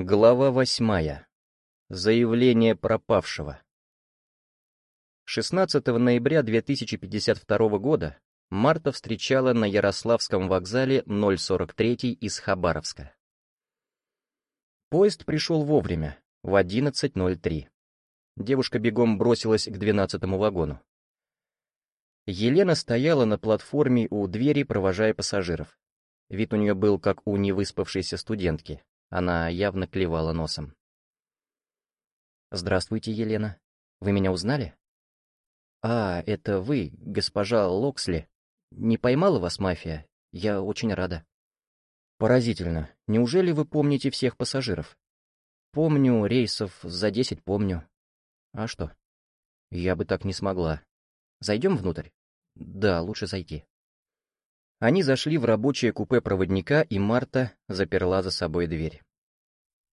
Глава восьмая. Заявление пропавшего. 16 ноября 2052 года Марта встречала на Ярославском вокзале 043 из Хабаровска. Поезд пришел вовремя, в 11.03. Девушка бегом бросилась к 12-му вагону. Елена стояла на платформе у двери, провожая пассажиров. Вид у нее был как у невыспавшейся студентки. Она явно клевала носом. «Здравствуйте, Елена. Вы меня узнали?» «А, это вы, госпожа Локсли. Не поймала вас мафия? Я очень рада». «Поразительно. Неужели вы помните всех пассажиров?» «Помню, рейсов за десять помню. А что?» «Я бы так не смогла. Зайдем внутрь?» «Да, лучше зайти». Они зашли в рабочее купе проводника, и Марта заперла за собой дверь.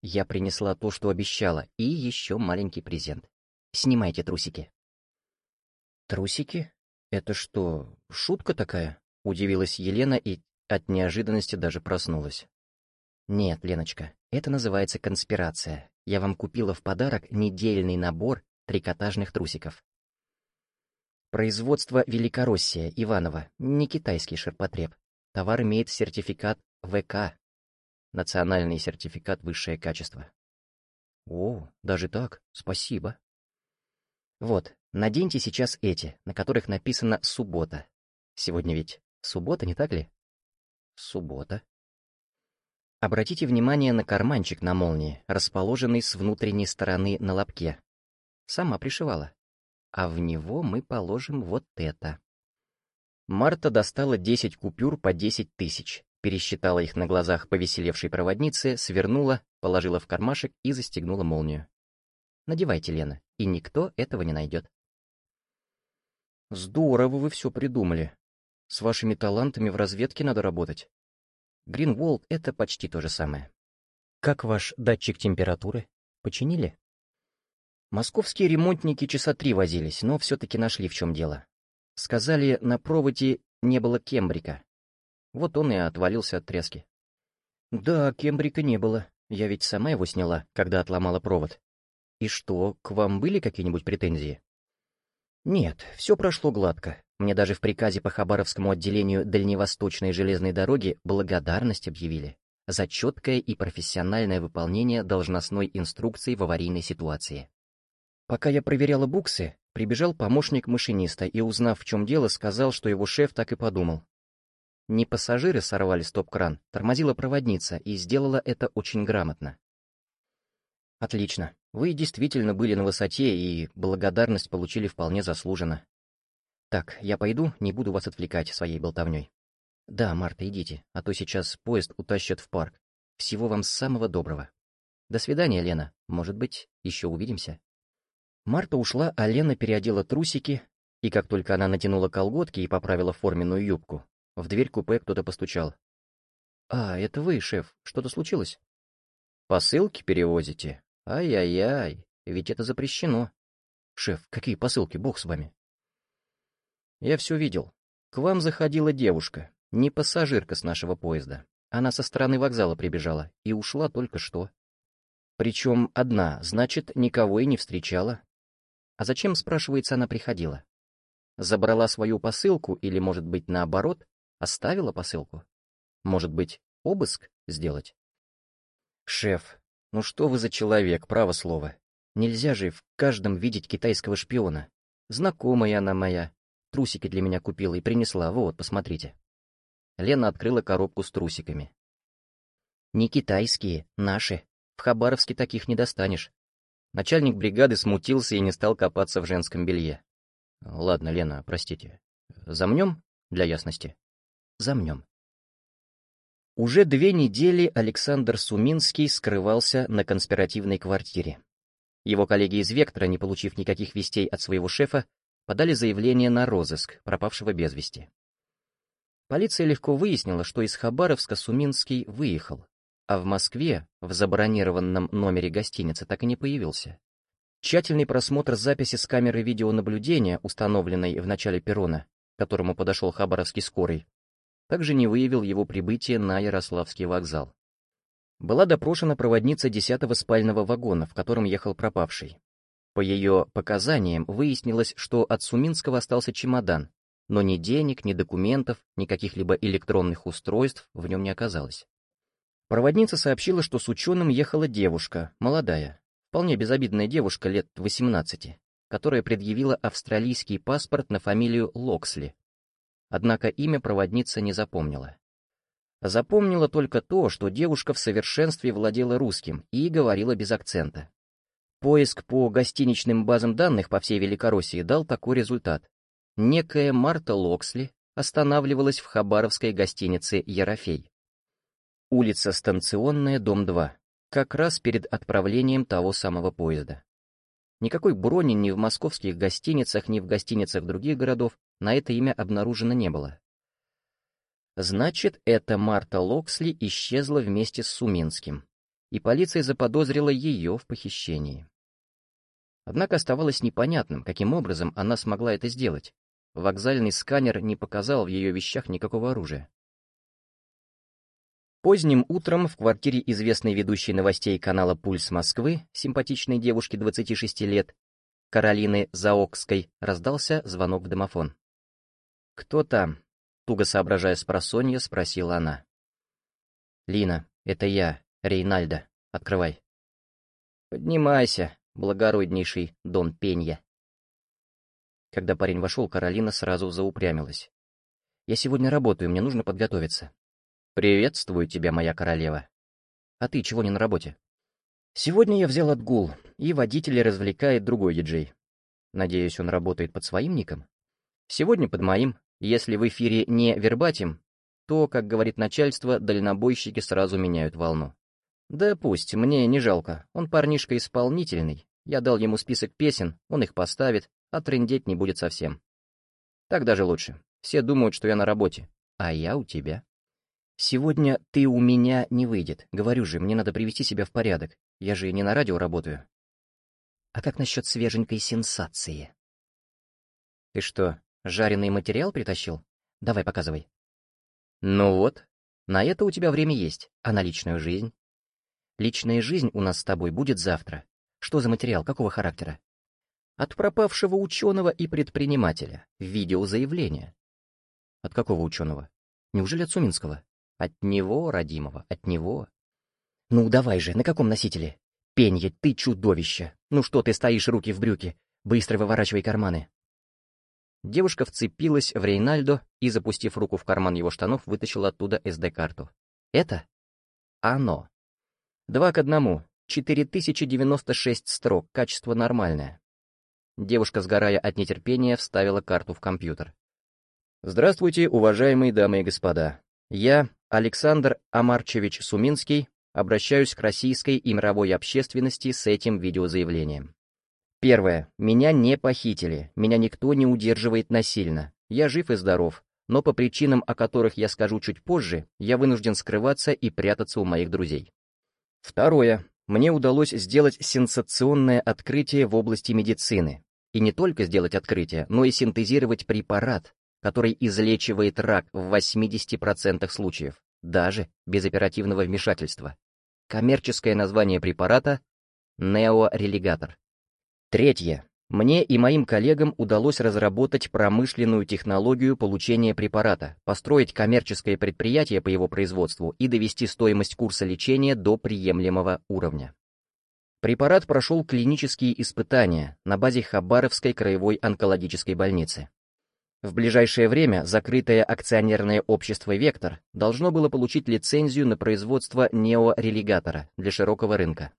Я принесла то, что обещала, и еще маленький презент. Снимайте трусики. Трусики? Это что, шутка такая? Удивилась Елена и от неожиданности даже проснулась. Нет, Леночка, это называется конспирация. Я вам купила в подарок недельный набор трикотажных трусиков. Производство Великороссия, Иваново, не китайский ширпотреб. Товар имеет сертификат ВК, национальный сертификат высшее качество. О, даже так, спасибо. Вот, наденьте сейчас эти, на которых написано «суббота». Сегодня ведь суббота, не так ли? Суббота. Обратите внимание на карманчик на молнии, расположенный с внутренней стороны на лобке. Сама пришивала а в него мы положим вот это. Марта достала 10 купюр по 10 тысяч, пересчитала их на глазах повеселевшей проводницы, свернула, положила в кармашек и застегнула молнию. «Надевайте, Лена, и никто этого не найдет». «Здорово вы все придумали. С вашими талантами в разведке надо работать. Гринволд — это почти то же самое. Как ваш датчик температуры? Починили?» Московские ремонтники часа три возились, но все-таки нашли, в чем дело. Сказали, на проводе не было кембрика. Вот он и отвалился от тряски. Да, кембрика не было. Я ведь сама его сняла, когда отломала провод. И что, к вам были какие-нибудь претензии? Нет, все прошло гладко. Мне даже в приказе по Хабаровскому отделению Дальневосточной железной дороги благодарность объявили за четкое и профессиональное выполнение должностной инструкции в аварийной ситуации. Пока я проверяла буксы, прибежал помощник машиниста и, узнав, в чем дело, сказал, что его шеф так и подумал. Не пассажиры сорвали стоп-кран, тормозила проводница и сделала это очень грамотно. Отлично. Вы действительно были на высоте и благодарность получили вполне заслуженно. Так, я пойду, не буду вас отвлекать своей болтовней. Да, Марта, идите, а то сейчас поезд утащат в парк. Всего вам самого доброго. До свидания, Лена. Может быть, еще увидимся. Марта ушла, а Лена переодела трусики, и как только она натянула колготки и поправила форменную юбку, в дверь купе кто-то постучал. «А, это вы, шеф, что-то случилось?» «Посылки перевозите? Ай-яй-яй, ведь это запрещено». «Шеф, какие посылки, бог с вами?» «Я все видел. К вам заходила девушка, не пассажирка с нашего поезда. Она со стороны вокзала прибежала и ушла только что. Причем одна, значит, никого и не встречала. А зачем, спрашивается, она приходила? Забрала свою посылку или, может быть, наоборот, оставила посылку? Может быть, обыск сделать? Шеф, ну что вы за человек, право слово. Нельзя же в каждом видеть китайского шпиона. Знакомая она моя. Трусики для меня купила и принесла, вот, посмотрите. Лена открыла коробку с трусиками. Не китайские, наши. В Хабаровске таких не достанешь. Начальник бригады смутился и не стал копаться в женском белье. «Ладно, Лена, простите. Замнем для ясности?» «Замнем». Уже две недели Александр Суминский скрывался на конспиративной квартире. Его коллеги из «Вектора», не получив никаких вестей от своего шефа, подали заявление на розыск пропавшего без вести. Полиция легко выяснила, что из Хабаровска Суминский выехал, а в Москве, в забронированном номере гостиницы, так и не появился. Тщательный просмотр записи с камеры видеонаблюдения, установленной в начале перрона, к которому подошел Хабаровский скорый, также не выявил его прибытие на Ярославский вокзал. была допрошена проводница десятого спального вагона, в котором ехал пропавший. По ее показаниям выяснилось, что от Суминского остался чемодан, но ни денег, ни документов, ни каких-либо электронных устройств в нем не оказалось. Проводница сообщила, что с ученым ехала девушка, молодая, вполне безобидная девушка лет 18, которая предъявила австралийский паспорт на фамилию Локсли. Однако имя проводница не запомнила. Запомнила только то, что девушка в совершенстве владела русским и говорила без акцента. Поиск по гостиничным базам данных по всей Великороссии дал такой результат. Некая Марта Локсли останавливалась в хабаровской гостинице «Ерофей». Улица Станционная, дом 2, как раз перед отправлением того самого поезда. Никакой брони ни в московских гостиницах, ни в гостиницах других городов на это имя обнаружено не было. Значит, эта Марта Локсли исчезла вместе с Суминским, и полиция заподозрила ее в похищении. Однако оставалось непонятным, каким образом она смогла это сделать. Вокзальный сканер не показал в ее вещах никакого оружия. Поздним утром в квартире известной ведущей новостей канала «Пульс Москвы» симпатичной девушки 26 лет, Каролины Заокской, раздался звонок в домофон. «Кто там?» Туго соображая с просонья, спросила она. «Лина, это я, Рейнальдо. Открывай». «Поднимайся, благороднейший Дон Пенья». Когда парень вошел, Каролина сразу заупрямилась. «Я сегодня работаю, мне нужно подготовиться». «Приветствую тебя, моя королева». «А ты чего не на работе?» «Сегодня я взял отгул, и водитель развлекает другой диджей. Надеюсь, он работает под своим ником?» «Сегодня под моим, если в эфире не вербатим, то, как говорит начальство, дальнобойщики сразу меняют волну. Да пусть, мне не жалко, он парнишка исполнительный. Я дал ему список песен, он их поставит, а трындеть не будет совсем. Так даже лучше. Все думают, что я на работе, а я у тебя. Сегодня ты у меня не выйдет. Говорю же, мне надо привести себя в порядок. Я же не на радио работаю. А как насчет свеженькой сенсации? Ты что, Жареный материал притащил? Давай, показывай. Ну вот, на это у тебя время есть, а на личную жизнь? Личная жизнь у нас с тобой будет завтра. Что за материал, какого характера? От пропавшего ученого и предпринимателя. Видеозаявление. От какого ученого? Неужели от Суминского? От него, родимого, от него. Ну, давай же, на каком носителе? Пенье, ты чудовище. Ну что ты стоишь руки в брюки? Быстро выворачивай карманы. Девушка вцепилась в Рейнальдо и, запустив руку в карман его штанов, вытащила оттуда SD-карту. «Это?» «Оно». «Два к одному. 4096 строк. Качество нормальное». Девушка, сгорая от нетерпения, вставила карту в компьютер. «Здравствуйте, уважаемые дамы и господа. Я, Александр Амарчевич Суминский, обращаюсь к российской и мировой общественности с этим видеозаявлением. Первое. Меня не похитили, меня никто не удерживает насильно. Я жив и здоров, но по причинам, о которых я скажу чуть позже, я вынужден скрываться и прятаться у моих друзей. Второе. Мне удалось сделать сенсационное открытие в области медицины. И не только сделать открытие, но и синтезировать препарат, который излечивает рак в 80% случаев, даже без оперативного вмешательства. Коммерческое название препарата — неорелигатор. Третье. Мне и моим коллегам удалось разработать промышленную технологию получения препарата, построить коммерческое предприятие по его производству и довести стоимость курса лечения до приемлемого уровня. Препарат прошел клинические испытания на базе Хабаровской краевой онкологической больницы. В ближайшее время закрытое акционерное общество «Вектор» должно было получить лицензию на производство неорелигатора для широкого рынка.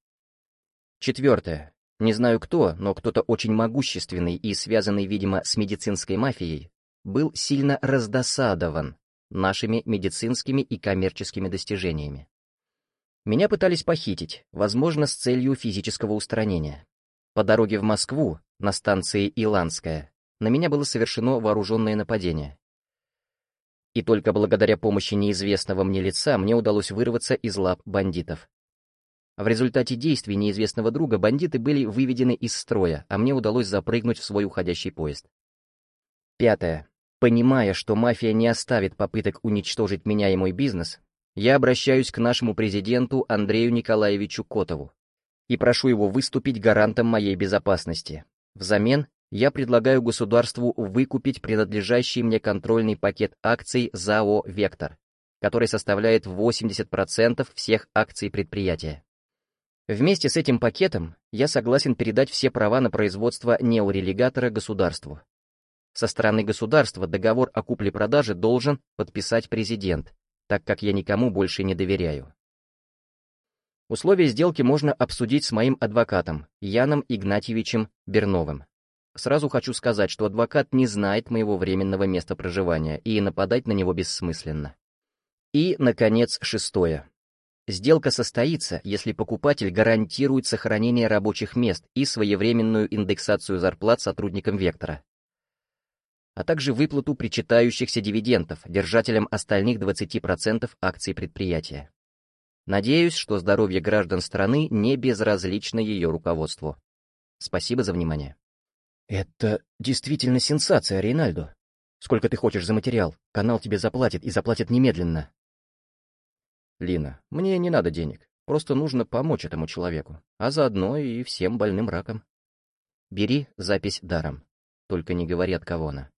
Четвертое. Не знаю кто, но кто-то очень могущественный и связанный, видимо, с медицинской мафией, был сильно раздосадован нашими медицинскими и коммерческими достижениями. Меня пытались похитить, возможно, с целью физического устранения. По дороге в Москву, на станции Иланская, на меня было совершено вооруженное нападение. И только благодаря помощи неизвестного мне лица мне удалось вырваться из лап бандитов. В результате действий неизвестного друга бандиты были выведены из строя, а мне удалось запрыгнуть в свой уходящий поезд. Пятое. Понимая, что мафия не оставит попыток уничтожить меня и мой бизнес, я обращаюсь к нашему президенту Андрею Николаевичу Котову и прошу его выступить гарантом моей безопасности. Взамен я предлагаю государству выкупить принадлежащий мне контрольный пакет акций ЗАО «Вектор», который составляет 80% всех акций предприятия. Вместе с этим пакетом я согласен передать все права на производство неорелигатора государству. Со стороны государства договор о купле-продаже должен подписать президент, так как я никому больше не доверяю. Условия сделки можно обсудить с моим адвокатом, Яном Игнатьевичем Берновым. Сразу хочу сказать, что адвокат не знает моего временного места проживания, и нападать на него бессмысленно. И, наконец, шестое. Сделка состоится, если покупатель гарантирует сохранение рабочих мест и своевременную индексацию зарплат сотрудникам Вектора, а также выплату причитающихся дивидендов держателям остальных 20% акций предприятия. Надеюсь, что здоровье граждан страны не безразлично ее руководству. Спасибо за внимание. Это действительно сенсация, Рейнальдо. Сколько ты хочешь за материал? Канал тебе заплатит и заплатит немедленно. Лина, мне не надо денег. Просто нужно помочь этому человеку, а заодно и всем больным раком. Бери запись даром. Только не говори, от кого она.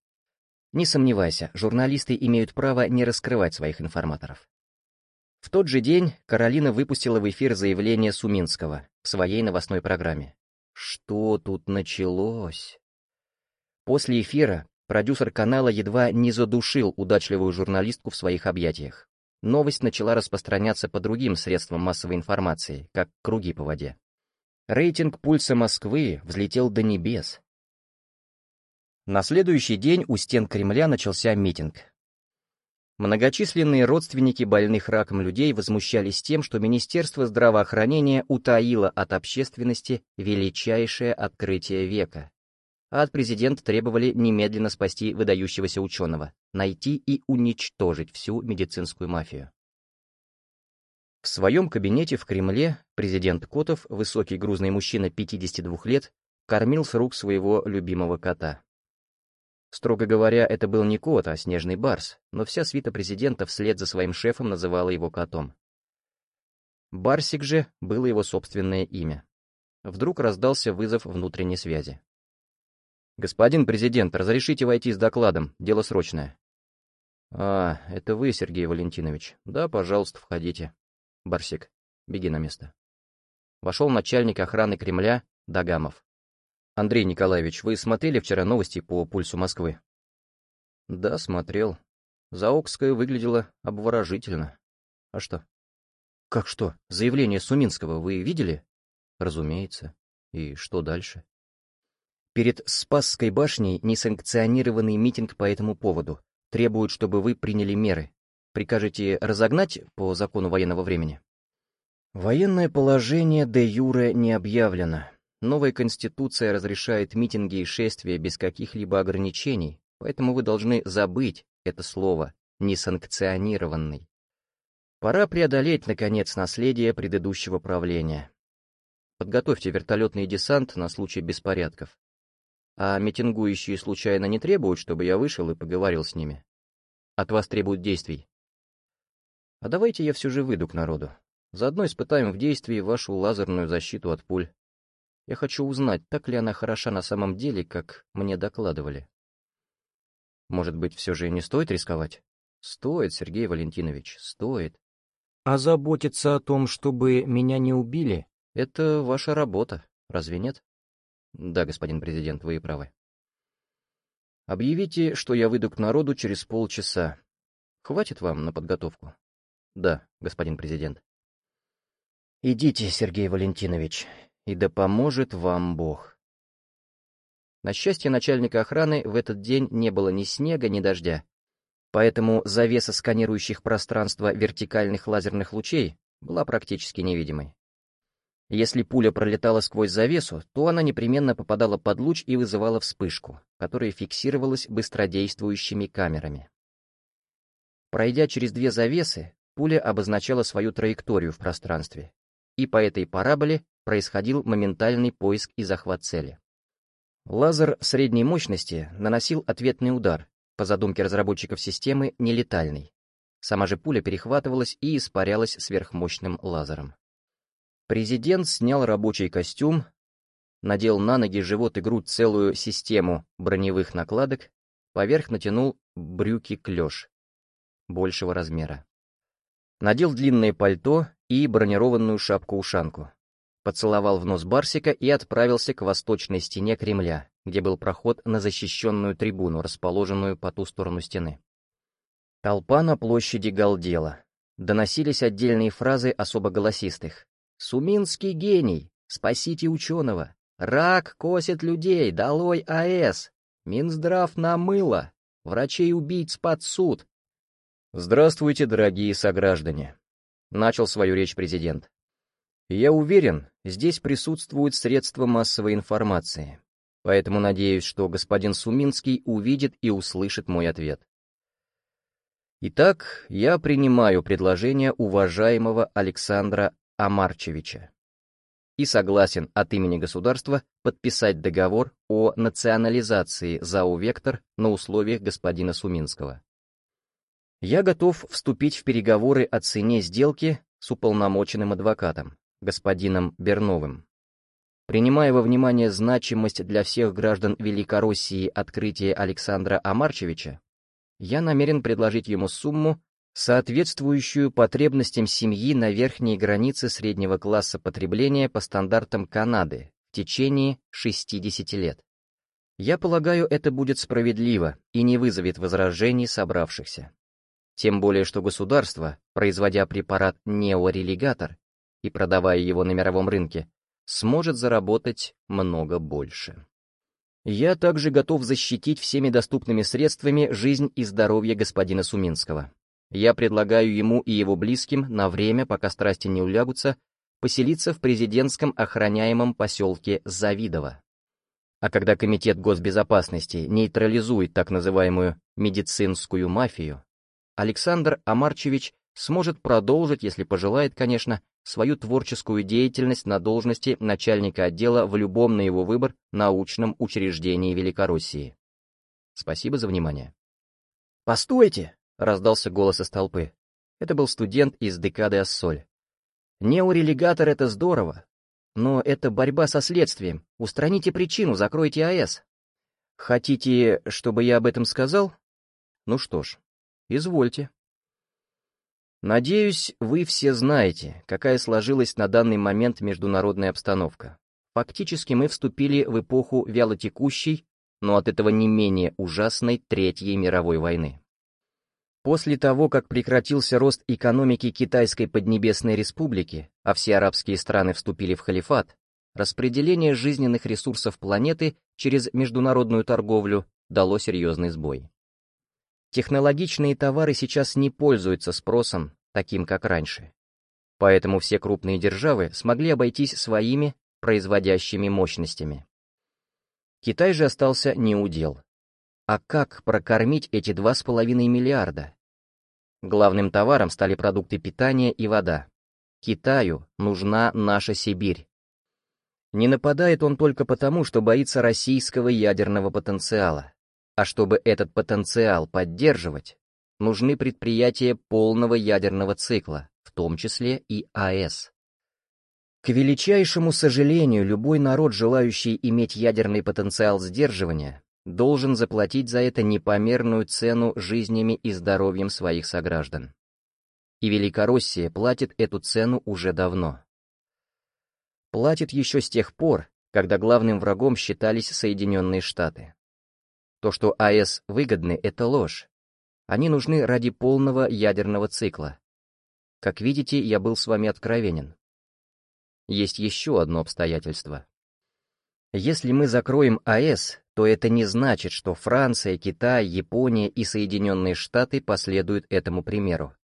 Не сомневайся, журналисты имеют право не раскрывать своих информаторов. В тот же день Каролина выпустила в эфир заявление Суминского в своей новостной программе. Что тут началось? После эфира продюсер канала едва не задушил удачливую журналистку в своих объятиях новость начала распространяться по другим средствам массовой информации, как круги по воде. Рейтинг пульса Москвы взлетел до небес. На следующий день у стен Кремля начался митинг. Многочисленные родственники больных раком людей возмущались тем, что Министерство здравоохранения утаило от общественности величайшее открытие века а от президента требовали немедленно спасти выдающегося ученого, найти и уничтожить всю медицинскую мафию. В своем кабинете в Кремле президент Котов, высокий грузный мужчина 52 лет, кормил с рук своего любимого кота. Строго говоря, это был не кот, а снежный барс, но вся свита президента вслед за своим шефом называла его котом. Барсик же было его собственное имя. Вдруг раздался вызов внутренней связи. «Господин президент, разрешите войти с докладом, дело срочное». «А, это вы, Сергей Валентинович. Да, пожалуйста, входите». «Барсик, беги на место». Вошел начальник охраны Кремля Дагамов. «Андрей Николаевич, вы смотрели вчера новости по пульсу Москвы?» «Да, смотрел. Заокская выглядела обворожительно. А что?» «Как что? Заявление Суминского вы видели?» «Разумеется. И что дальше?» Перед Спасской башней несанкционированный митинг по этому поводу. Требуют, чтобы вы приняли меры. Прикажете разогнать по закону военного времени? Военное положение де юре не объявлено. Новая конституция разрешает митинги и шествия без каких-либо ограничений, поэтому вы должны забыть это слово «несанкционированный». Пора преодолеть, наконец, наследие предыдущего правления. Подготовьте вертолетный десант на случай беспорядков. А митингующие случайно не требуют, чтобы я вышел и поговорил с ними? От вас требуют действий. А давайте я все же выйду к народу. Заодно испытаем в действии вашу лазерную защиту от пуль. Я хочу узнать, так ли она хороша на самом деле, как мне докладывали. Может быть, все же не стоит рисковать? Стоит, Сергей Валентинович, стоит. А заботиться о том, чтобы меня не убили, это ваша работа, разве нет? Да, господин президент, вы и правы. Объявите, что я выйду к народу через полчаса. Хватит вам на подготовку? Да, господин президент. Идите, Сергей Валентинович, и да поможет вам Бог. На счастье начальника охраны в этот день не было ни снега, ни дождя, поэтому завеса сканирующих пространство вертикальных лазерных лучей была практически невидимой. Если пуля пролетала сквозь завесу, то она непременно попадала под луч и вызывала вспышку, которая фиксировалась быстродействующими камерами. Пройдя через две завесы, пуля обозначала свою траекторию в пространстве, и по этой параболе происходил моментальный поиск и захват цели. Лазер средней мощности наносил ответный удар, по задумке разработчиков системы, нелетальный. Сама же пуля перехватывалась и испарялась сверхмощным лазером. Президент снял рабочий костюм, надел на ноги, живот и грудь целую систему броневых накладок, поверх натянул брюки-клеш большего размера. Надел длинное пальто и бронированную шапку-ушанку. Поцеловал в нос Барсика и отправился к восточной стене Кремля, где был проход на защищенную трибуну, расположенную по ту сторону стены. Толпа на площади галдела. Доносились отдельные фразы особо голосистых. «Суминский гений! Спасите ученого! Рак косит людей! Долой АЭС! Минздрав намыло! Врачей-убийц под суд!» «Здравствуйте, дорогие сограждане!» — начал свою речь президент. «Я уверен, здесь присутствуют средства массовой информации, поэтому надеюсь, что господин Суминский увидит и услышит мой ответ. Итак, я принимаю предложение уважаемого Александра Амарчевича и согласен от имени государства подписать договор о национализации ЗАО «Вектор» на условиях господина Суминского. Я готов вступить в переговоры о цене сделки с уполномоченным адвокатом, господином Берновым. Принимая во внимание значимость для всех граждан Великороссии открытия Александра Амарчевича, я намерен предложить ему сумму, соответствующую потребностям семьи на верхней границе среднего класса потребления по стандартам Канады в течение 60 лет. Я полагаю, это будет справедливо и не вызовет возражений собравшихся. Тем более, что государство, производя препарат неорелигатор и продавая его на мировом рынке, сможет заработать много больше. Я также готов защитить всеми доступными средствами жизнь и здоровье господина Суминского. Я предлагаю ему и его близким на время, пока страсти не улягутся, поселиться в президентском охраняемом поселке Завидово. А когда Комитет госбезопасности нейтрализует так называемую медицинскую мафию, Александр Амарчевич сможет продолжить, если пожелает, конечно, свою творческую деятельность на должности начальника отдела в любом на его выбор научном учреждении Великороссии. Спасибо за внимание. «Постойте!» — раздался голос из толпы. Это был студент из декады Ассоль. «Неорелигатор — это здорово, но это борьба со следствием. Устраните причину, закройте АЭС». «Хотите, чтобы я об этом сказал?» «Ну что ж, извольте». Надеюсь, вы все знаете, какая сложилась на данный момент международная обстановка. Фактически мы вступили в эпоху вялотекущей, но от этого не менее ужасной Третьей мировой войны. После того, как прекратился рост экономики Китайской Поднебесной Республики, а все арабские страны вступили в халифат, распределение жизненных ресурсов планеты через международную торговлю дало серьезный сбой. Технологичные товары сейчас не пользуются спросом, таким как раньше. Поэтому все крупные державы смогли обойтись своими производящими мощностями. Китай же остался неудел. А как прокормить эти 2,5 миллиарда? Главным товаром стали продукты питания и вода. Китаю нужна наша Сибирь. Не нападает он только потому, что боится российского ядерного потенциала. А чтобы этот потенциал поддерживать, нужны предприятия полного ядерного цикла, в том числе и АЭС. К величайшему сожалению, любой народ, желающий иметь ядерный потенциал сдерживания, должен заплатить за это непомерную цену жизнями и здоровьем своих сограждан. И Великороссия платит эту цену уже давно. Платит еще с тех пор, когда главным врагом считались Соединенные Штаты. То, что АЭС выгодны, это ложь. Они нужны ради полного ядерного цикла. Как видите, я был с вами откровенен. Есть еще одно обстоятельство. Если мы закроем АЭС, то это не значит, что Франция, Китай, Япония и Соединенные Штаты последуют этому примеру.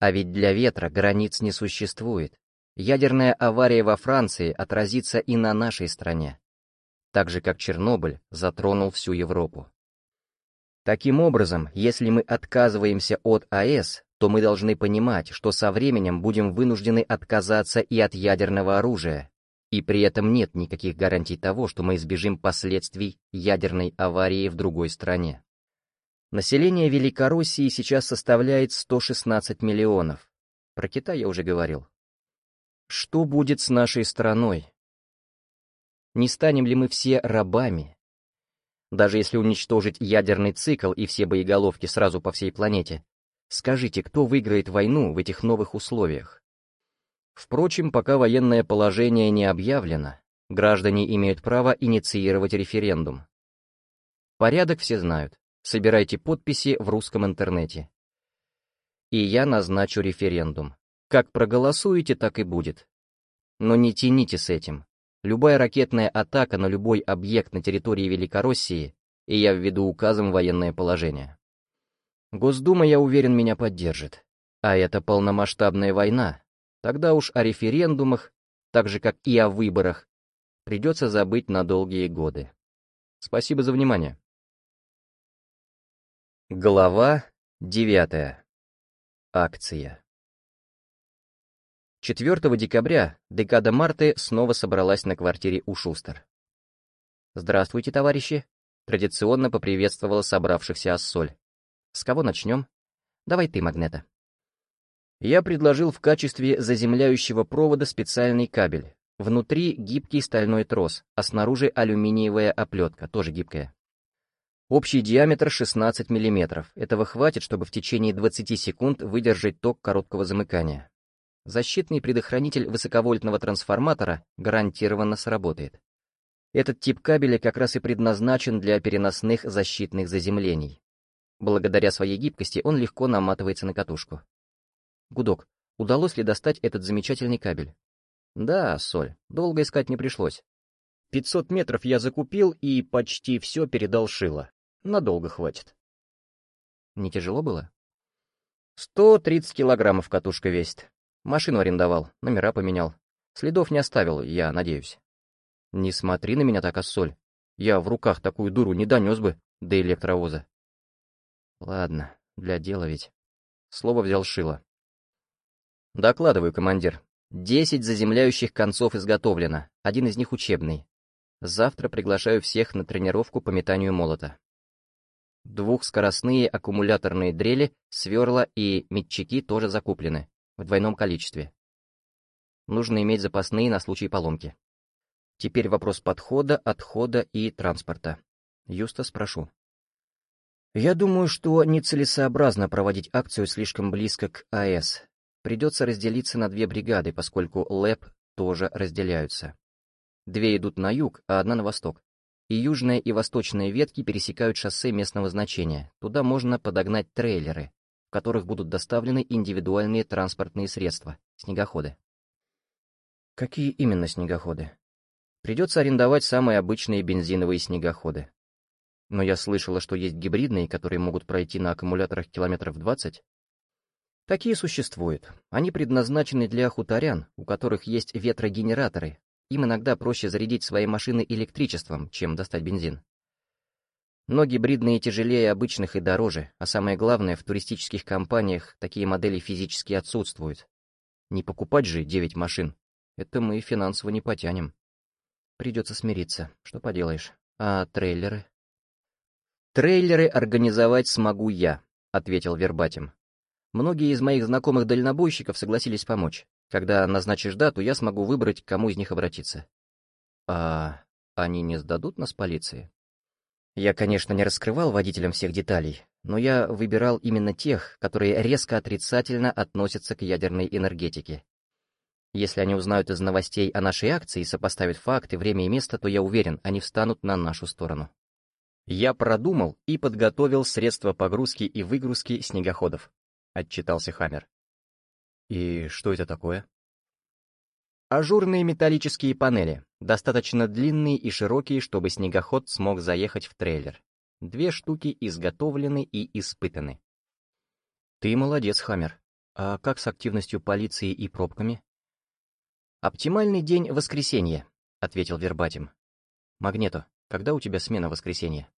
А ведь для ветра границ не существует. Ядерная авария во Франции отразится и на нашей стране так же как Чернобыль затронул всю Европу. Таким образом, если мы отказываемся от АЭС, то мы должны понимать, что со временем будем вынуждены отказаться и от ядерного оружия, и при этом нет никаких гарантий того, что мы избежим последствий ядерной аварии в другой стране. Население Великороссии сейчас составляет 116 миллионов. Про Китай я уже говорил. Что будет с нашей страной? Не станем ли мы все рабами? Даже если уничтожить ядерный цикл и все боеголовки сразу по всей планете, скажите, кто выиграет войну в этих новых условиях? Впрочем, пока военное положение не объявлено, граждане имеют право инициировать референдум. Порядок все знают. Собирайте подписи в русском интернете. И я назначу референдум. Как проголосуете, так и будет. Но не тяните с этим. Любая ракетная атака на любой объект на территории Великороссии, и я введу указом военное положение. Госдума, я уверен, меня поддержит. А это полномасштабная война, Тогда уж о референдумах, так же как и о выборах, придется забыть на долгие годы. Спасибо за внимание. Глава 9. Акция. 4 декабря декада Марты снова собралась на квартире у Шустер. «Здравствуйте, товарищи!» Традиционно поприветствовала собравшихся Ассоль. «С кого начнем? Давай ты, Магнета» я предложил в качестве заземляющего провода специальный кабель. Внутри гибкий стальной трос, а снаружи алюминиевая оплетка, тоже гибкая. Общий диаметр 16 мм. Этого хватит, чтобы в течение 20 секунд выдержать ток короткого замыкания. Защитный предохранитель высоковольтного трансформатора гарантированно сработает. Этот тип кабеля как раз и предназначен для переносных защитных заземлений. Благодаря своей гибкости он легко наматывается на катушку. Гудок. Удалось ли достать этот замечательный кабель? Да, Соль, долго искать не пришлось. 500 метров я закупил и почти все передал Шило. Надолго хватит. Не тяжело было? 130 килограммов катушка весит. Машину арендовал, номера поменял. Следов не оставил, я надеюсь. Не смотри на меня так, Ассоль. Я в руках такую дуру не донес бы до электровоза. Ладно, для дела ведь. Слово взял Шило. «Докладываю, командир. Десять заземляющих концов изготовлено, один из них учебный. Завтра приглашаю всех на тренировку по метанию молота. Двухскоростные аккумуляторные дрели, сверла и метчики тоже закуплены, в двойном количестве. Нужно иметь запасные на случай поломки. Теперь вопрос подхода, отхода и транспорта. Юста спрошу. Я думаю, что нецелесообразно проводить акцию слишком близко к АЭС, Придется разделиться на две бригады, поскольку ЛЭП тоже разделяются. Две идут на юг, а одна на восток. И южная и восточная ветки пересекают шоссе местного значения. Туда можно подогнать трейлеры, которых будут доставлены индивидуальные транспортные средства, снегоходы. Какие именно снегоходы? Придется арендовать самые обычные бензиновые снегоходы. Но я слышала, что есть гибридные, которые могут пройти на аккумуляторах километров 20, Такие существуют. Они предназначены для хуторян, у которых есть ветрогенераторы. Им иногда проще зарядить свои машины электричеством, чем достать бензин. Но гибридные тяжелее обычных и дороже, а самое главное, в туристических компаниях такие модели физически отсутствуют. Не покупать же 9 машин. Это мы финансово не потянем. Придется смириться, что поделаешь. А трейлеры? Трейлеры организовать смогу я, ответил Вербатим. Многие из моих знакомых дальнобойщиков согласились помочь. Когда назначишь дату, я смогу выбрать, к кому из них обратиться. А они не сдадут нас полиции? Я, конечно, не раскрывал водителям всех деталей, но я выбирал именно тех, которые резко отрицательно относятся к ядерной энергетике. Если они узнают из новостей о нашей акции и сопоставят факты, время и место, то я уверен, они встанут на нашу сторону. Я продумал и подготовил средства погрузки и выгрузки снегоходов отчитался Хаммер. «И что это такое?» Ажурные металлические панели, достаточно длинные и широкие, чтобы снегоход смог заехать в трейлер. Две штуки изготовлены и испытаны. Ты молодец, Хаммер. А как с активностью полиции и пробками? Оптимальный день — воскресенье, — ответил Вербатим. Магнето, когда у тебя смена воскресенья?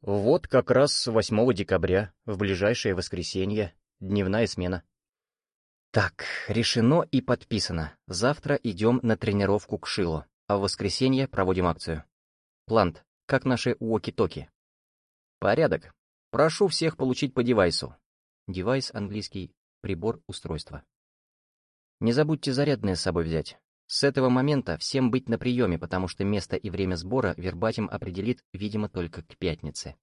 Вот как раз с 8 декабря, в ближайшее воскресенье, Дневная смена. Так, решено и подписано. Завтра идем на тренировку к Шилу, а в воскресенье проводим акцию. Плант, как наши уоки-токи. Порядок. Прошу всех получить по девайсу. Девайс английский прибор устройства. Не забудьте зарядное с собой взять. С этого момента всем быть на приеме, потому что место и время сбора вербатим определит, видимо, только к пятнице.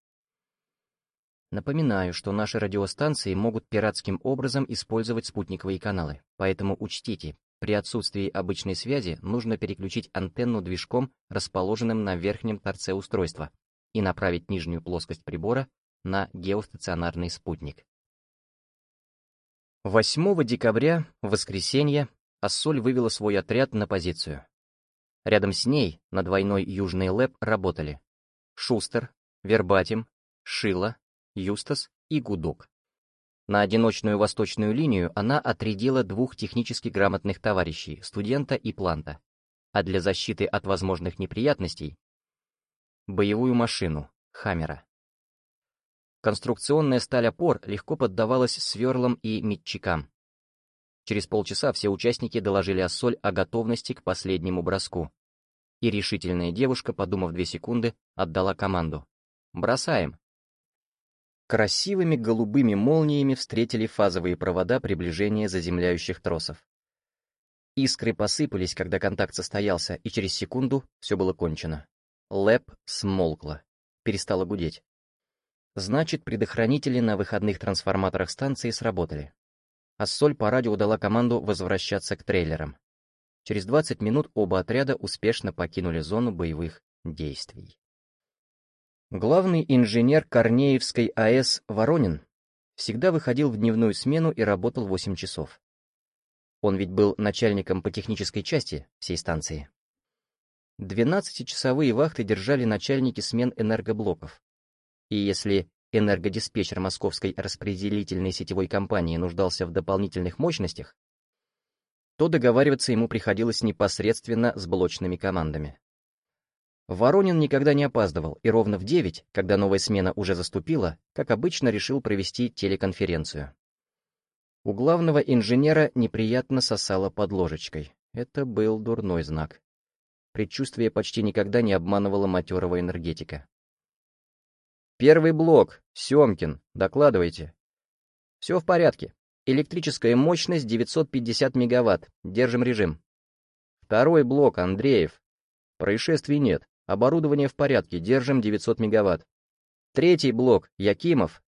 Напоминаю, что наши радиостанции могут пиратским образом использовать спутниковые каналы, поэтому учтите, при отсутствии обычной связи нужно переключить антенну движком, расположенным на верхнем торце устройства, и направить нижнюю плоскость прибора на геостационарный спутник. 8 декабря, в воскресенье, Ассоль вывела свой отряд на позицию. Рядом с ней, на двойной южный лэп, работали Шустер, Вербатим, Шила, Юстас и Гудок. На одиночную восточную линию она отрядила двух технически грамотных товарищей, студента и планта, а для защиты от возможных неприятностей — боевую машину, Хаммера. Конструкционная сталь опор легко поддавалась сверлам и метчикам. Через полчаса все участники доложили Ассоль о готовности к последнему броску. И решительная девушка, подумав две секунды, отдала команду. «Бросаем!» Красивыми голубыми молниями встретили фазовые провода приближения заземляющих тросов. Искры посыпались, когда контакт состоялся, и через секунду все было кончено. Лэп смолкла, перестала гудеть. Значит, предохранители на выходных трансформаторах станции сработали. Ассоль по радио дала команду возвращаться к трейлерам. Через 20 минут оба отряда успешно покинули зону боевых действий. Главный инженер Корнеевской АЭС Воронин всегда выходил в дневную смену и работал 8 часов. Он ведь был начальником по технической части всей станции. 12-часовые вахты держали начальники смен энергоблоков. И если энергодиспетчер Московской распределительной сетевой компании нуждался в дополнительных мощностях, то договариваться ему приходилось непосредственно с блочными командами. Воронин никогда не опаздывал, и ровно в девять, когда новая смена уже заступила, как обычно решил провести телеконференцию. У главного инженера неприятно сосало под ложечкой. Это был дурной знак. Предчувствие почти никогда не обманывало матерого энергетика. «Первый блок. Семкин. Докладывайте». «Все в порядке. Электрическая мощность 950 мегаватт. Держим режим». «Второй блок. Андреев. Происшествий нет. Оборудование в порядке, держим 900 мегаватт. Третий блок, Якимов.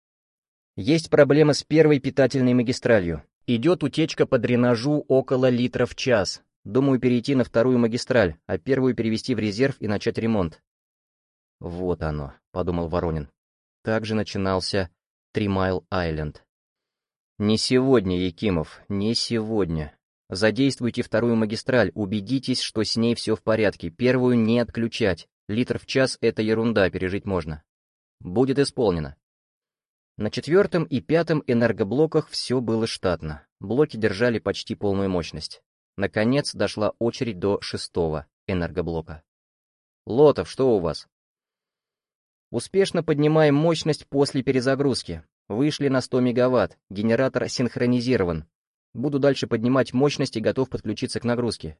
Есть проблема с первой питательной магистралью. Идет утечка по дренажу около литра в час. Думаю перейти на вторую магистраль, а первую перевести в резерв и начать ремонт. Вот оно, подумал Воронин. Так же начинался Тримайл Айленд. Не сегодня, Якимов, не сегодня. Задействуйте вторую магистраль, убедитесь, что с ней все в порядке. Первую не отключать. Литр в час — это ерунда, пережить можно. Будет исполнено. На четвертом и пятом энергоблоках все было штатно. Блоки держали почти полную мощность. Наконец дошла очередь до шестого энергоблока. «Лотов, что у вас?» «Успешно поднимаем мощность после перезагрузки. Вышли на 100 мегаватт, генератор синхронизирован. Буду дальше поднимать мощность и готов подключиться к нагрузке.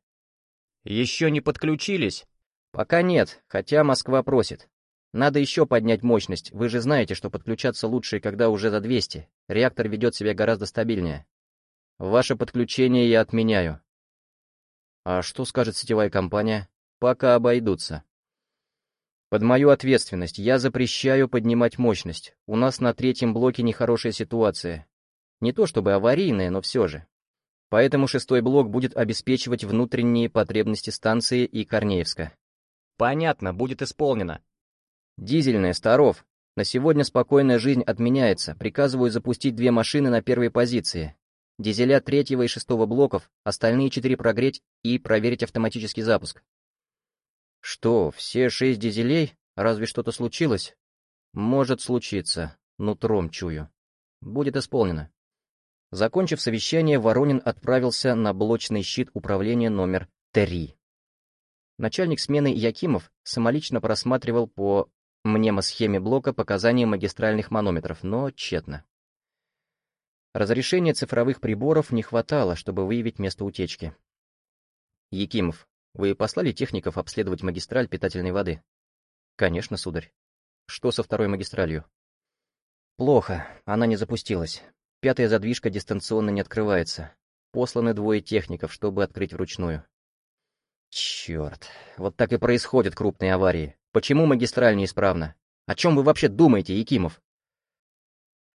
Еще не подключились? Пока нет, хотя Москва просит. Надо еще поднять мощность, вы же знаете, что подключаться лучше, когда уже за 200. Реактор ведет себя гораздо стабильнее. Ваше подключение я отменяю. А что скажет сетевая компания? Пока обойдутся. Под мою ответственность я запрещаю поднимать мощность. У нас на третьем блоке нехорошая ситуация. Не то чтобы аварийное, но все же. Поэтому шестой блок будет обеспечивать внутренние потребности станции и Корнеевска. Понятно, будет исполнено. Дизельная, Старов. На сегодня спокойная жизнь отменяется. Приказываю запустить две машины на первой позиции. Дизеля третьего и шестого блоков, остальные четыре прогреть и проверить автоматический запуск. Что, все шесть дизелей? Разве что-то случилось? Может случиться, нутром чую. Будет исполнено. Закончив совещание, Воронин отправился на блочный щит управления номер 3. Начальник смены Якимов самолично просматривал по мнемосхеме блока показания магистральных манометров, но тщетно. Разрешения цифровых приборов не хватало, чтобы выявить место утечки. «Якимов, вы послали техников обследовать магистраль питательной воды?» «Конечно, сударь. Что со второй магистралью?» Плохо, она не запустилась. Пятая задвижка дистанционно не открывается. Посланы двое техников, чтобы открыть вручную. Черт, вот так и происходят крупные аварии. Почему магистраль неисправна? О чем вы вообще думаете, Якимов?